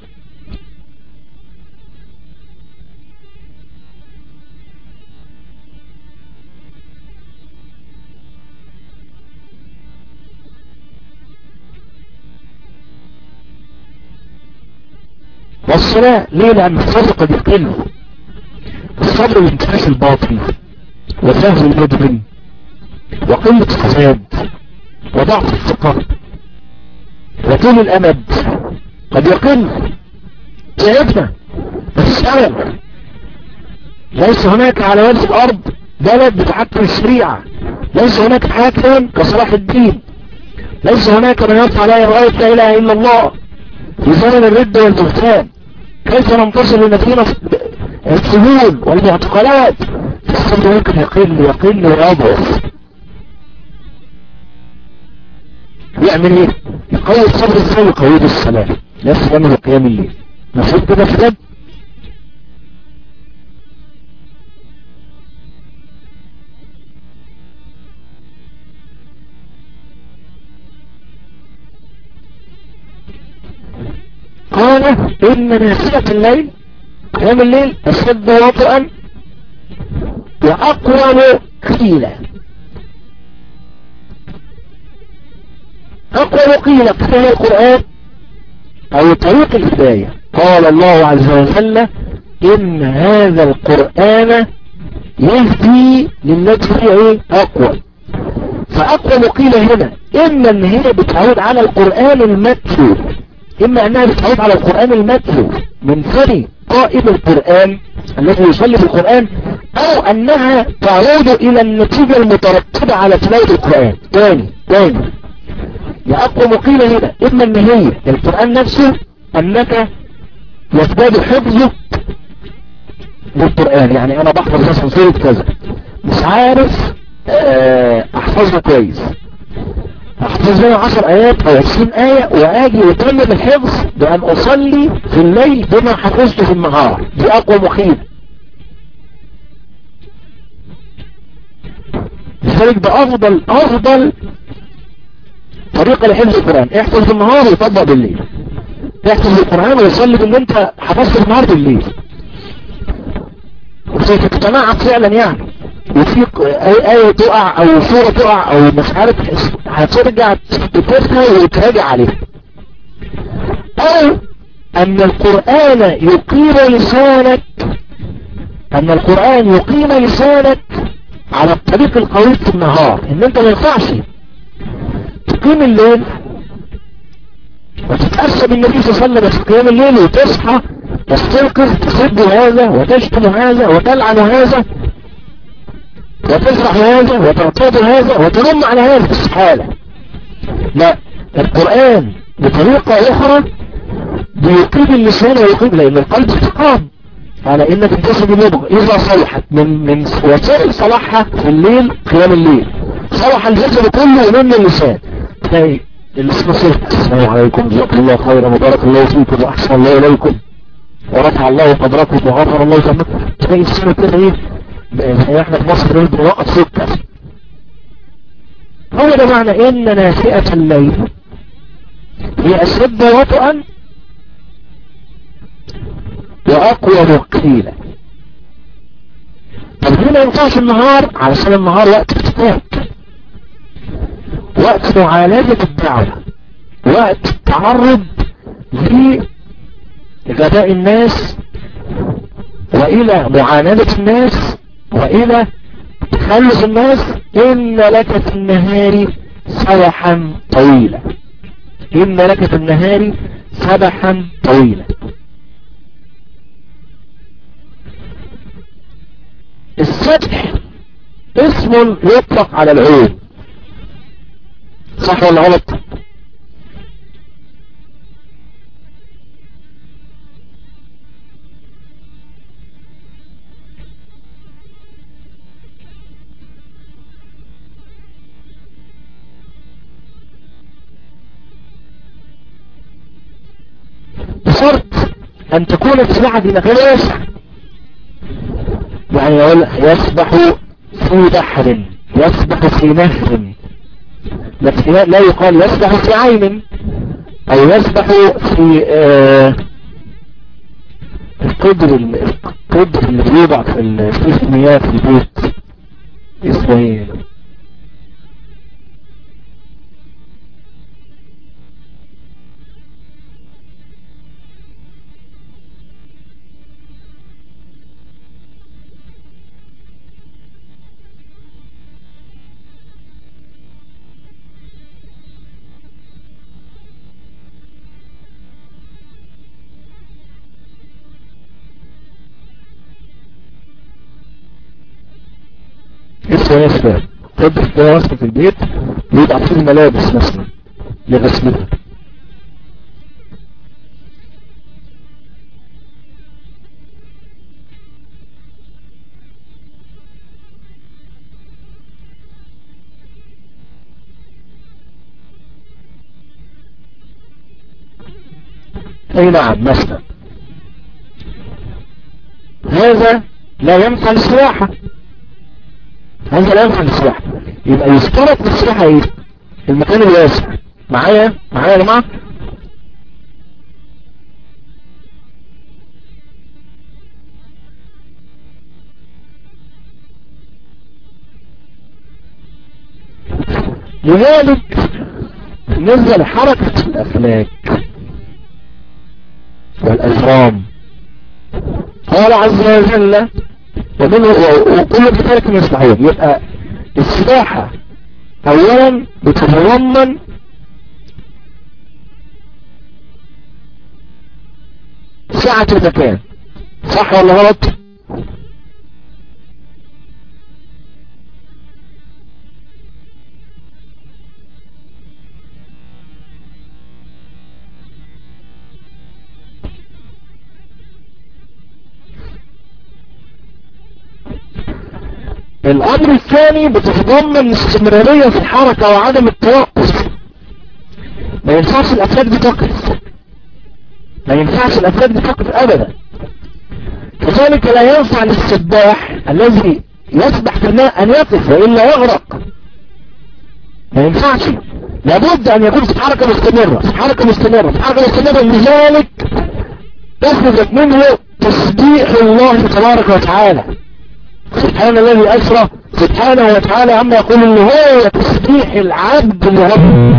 والصلاة ليه لأن الصبر قد الصبر الانتفاش الباطن وسهل المدمن وقلة الفساد وضعف الثقة وطول الأمد. قد يقل تعبنا مفيش أمل ليس هناك على وجه الأرض بلد بتحكم الشريعة. ليس هناك حاكم كصلاح الدين. ليس هناك من يرفع لا راية لا إله إلا الله. في زمن الرد والبهتان. كيف ننتصر لنفسنا السجون والمعتقلات. الصبر ممكن يقل يقل ويضعف. يعمل إيه؟ يقوي الصبر إزاي يقوي بالصلاة. نفس يعمل قيام الليل. مفروض كده في جد قال إن ناسية الليل قيام الليل أشد وطئا وأقوى قيلا. أقوى قيلا في القرآن أو طريق الهداية. قال الله عز وجل إن هذا القرآن يهدي للتي هي أقوى. فأقوى قيلة هنا إما أن هي بتعود على القرآن المتلو إما أنها بتعود على القرآن المتلو من قائد القرآن الذي يصلي بالقرآن أو أنها تعود إلى النتيجة المترتبة على تلاوة القرآن. تاني تاني. يأقوى مقيلة هنا إما أن هي القرآن نفسه أنك يزداد حفظك بالقرآن. يعني أنا بحفظ مثلا سورة كذا. مش عارف أحفظه كويس. أحفظ لنا عشر آيات أو عشرين آية وآجي واتمم الحفظ بأن أصلي في الليل بما حفظته في النهار. دي أقوى مخيل لذلك ده افضل أفضل طريقة لحفظ القرآن. احفظ بالنهار ويطبق بالليل. احفظ القرآن ويصلي باللي انت حفظته النهار بالليل. وسوف تقتنعك فعلا يعني. وفي آية تقع أو صورة تقع أو مش عارف هترجع تفكرها وتراجع عليها. أو أن القرآن يقيم لسانك أن القرآن يقيم لسانك على الطريق القوي في النهار. إن أنت ما ينفعش تقيم الليل وتتأسى بالنبي صلى الله عليه وسلم في قيام الليل وتصحى تستيقظ تسب هذا وتشتم هذا وتلعن هذا. وتزرع هذا وتعتاد هذا وتنم على هذا الحالة لا القرآن بطريقة أخرى بيقيم اللسان ويقيم لأن القلب استقام على إن في الجسد إذا صلحت من من وسائل صلاحها في الليل قيام الليل. صلح الجسد كله ومن اللسان. تلاقي اللي اسمه السلام عليكم. جزاكم الله خيرا وبارك الله فيكم وأحسن الله إليكم. ورفع الله قدركم وغفر الله ذنبكم. تلاقي السنة كده زي إحنا في مصر إيه بنوقف سكر هو ده معنى إن ناشئة الليل هي أشد وطئا وأقوى مقيلة طب ليه ما ينفعش النهار علشان النهار وقت افتتاك وقت معالجة الدعوة. وقت تعرض لغباء الناس وإلى معاندة الناس وإلى تخلص الناس إن لك في النهار سبحا طويلا. إن لك في النهار سبحا طويلا. السبح اسم يطلق على العود. صح ولا غلط؟ بشرط أن تكون السباحة دي غير واسع يعني يقول يسبح في بحر يسبح في نهر. لكن لا يقال يسبح في عين أو يسبح في آه القدر القدر اللي بيوضع في المياه في البيت. اسمه إيه تدرس ده في البيت يوضع فيه الملابس مثلا لغسلها. أي نعم مثلا. هذا لا ينفع للسواحة هذا لا ينفع للسواحة يبقى يشترط للسواحة إيه المكان الواسع معايا؟ معايا يا جماعة؟ لذلك بالنسبة لحركة الأفلاك والأجرام قال عز وجل ومنه وكل بذلك مستحيل يبقى السباحة أولا بتتضمن سعة المكان صح ولا غلط؟ الأمر الثاني بتتضمن الاستمرارية في الحركة وعدم التوقف. ما ينفعش الافلاك دي تقف ما ينفعش الافلاك دي تقف ابدا. كذلك لا ينفع للسباح الذي يسبح في الماء أن يقف وإلا يغرق. ما ينفعش. لابد أن يكون في حركة مستمرة. في حركة مستمرة. في حركة مستمرة لذلك تخرج منه تسبيح الله تبارك وتعالى. سبحان الذي أسرى سبحانه وتعالى عما يقول اللي هو تسبيح العبد لرب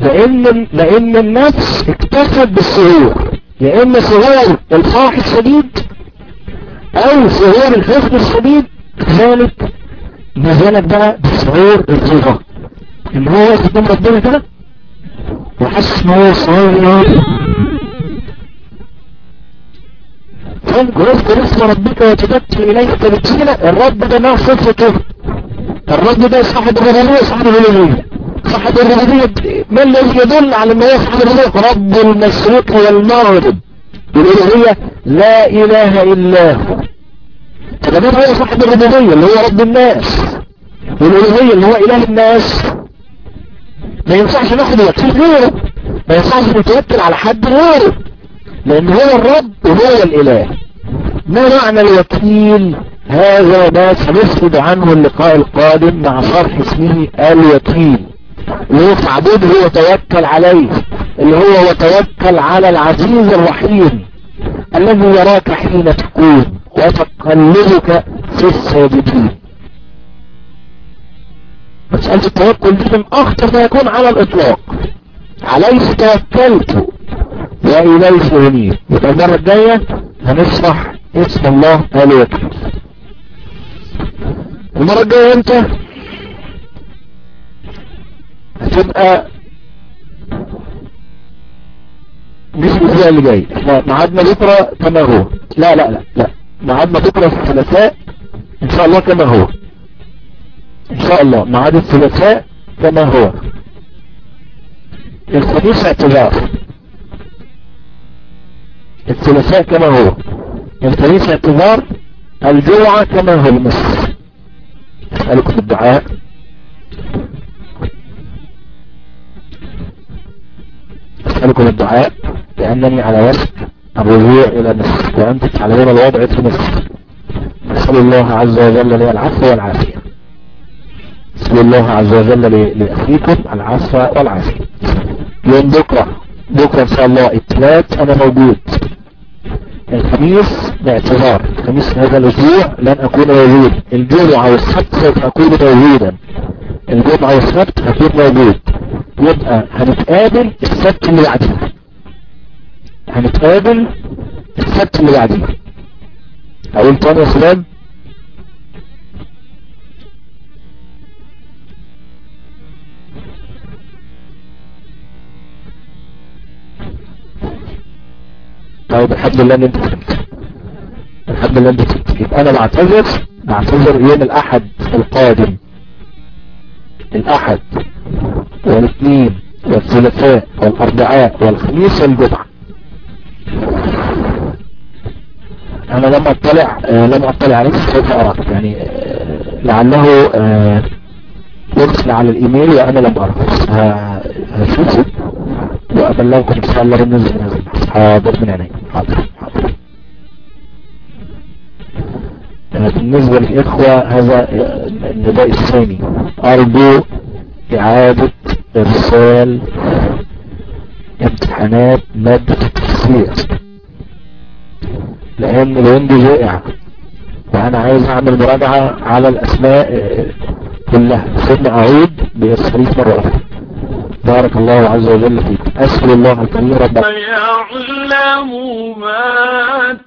لأن, لأن النفس اكتفت بالسرور. إما سرور الفرح الشديد أو سرور الحزن الشديد ذلك ما زالت بقى بسرور الرضا. إن هو قدام ربنا كده؟ وحاسس إن هو صاير اذكر اذكر اسم ربك وتبتل اليه تبتيلا الرب ده ما صفته. الرب ده صاحب الربوبية صاحب الالوهية صاحب الربوبية ما الذي يدل على ان هو صاحب الربوبية؟ رب المشرق والمغرب. الالوهية لا إله إلا هو. فده هو صاحب الربوبية؟ اللي هو رب الناس. والالوهية اللي هو إله الناس. ما ينفعش ناخد وكيل غيره. ما ينفعش نتوكل على حد غيره. لأن هو الرب وهو الإله. ما معنى الوكيل هذا ما سنسرد عنه اللقاء القادم مع شرح اسمه الوكيل اللي هو تعبده وتوكل عليه اللي هو وتوكل على العزيز الرحيم الذي يراك حين تكون وتقلبك في الساجدين. مسألة التوكل دي من أخطر ما يكون على الإطلاق. عليه توكلت. وإليه أنيب يبقى المرة الجاية هنشرح اسم الله الوكيل المرة الجاية أنت هتبقى مش الأسبوع اللي جاي إحنا ميعادنا بكرة كما هو. لا لا لا لا. ميعادنا بكرة الثلاثاء إن شاء الله كما هو. إن شاء الله. ميعاد الثلاثاء كما هو. الخميس اعتذار. الثلاثاء كما هو. الخميس اعتذار الجمعة كما هو المسجد أسألكم الدعاء. أسألكم الدعاء لأنني على وشك الرجوع إلى مصر وأنتم تعلمون الوضع في مصر أسأل الله عز وجل لي العفو والعافية. أسأل الله عز وجل لأخيكم العفو والعافية. يوم بكرة بكرة إن شاء الله الثلاث أنا موجود. الخميس باعتذار. الخميس هذا الأسبوع لن أكون موجود. الجمعة والسبت سوف أكون موجودا. الجمعة والسبت هكون موجود. يبقى هنتقابل السبت اللي بعديه هنتقابل السبت اللي بعديه أقول تاني يا سلام. طيب الحمد لله إن أنت فهمت. الحمد لله إن أنت فهمت. يبقى أنا بعتذر بعتذر يوم الأحد القادم. الأحد والاثنين والثلاثاء والأربعاء والخميس والجمعة. أنا لم أطلع آه لم أطلع عليك سوف اراك يعني آه لعله آه يرسل على الإيميل وأنا لم ارى هشوفه وأبلغكم إن شاء الله بالنسبة لهذا حاضر من عيني حاضر. حاضر بالنسبة للإخوة هذا النداء الثاني. أرجو إعادة إرسال امتحانات مادة التفسير. لأن الويندو جائع وأنا عايز أعمل مراجعة على الأسماء كلها ثم أعود بإرسالية مرة أخرى. بارك الله عز وجل فيك. أسأل الله الكريم رب يعلم ما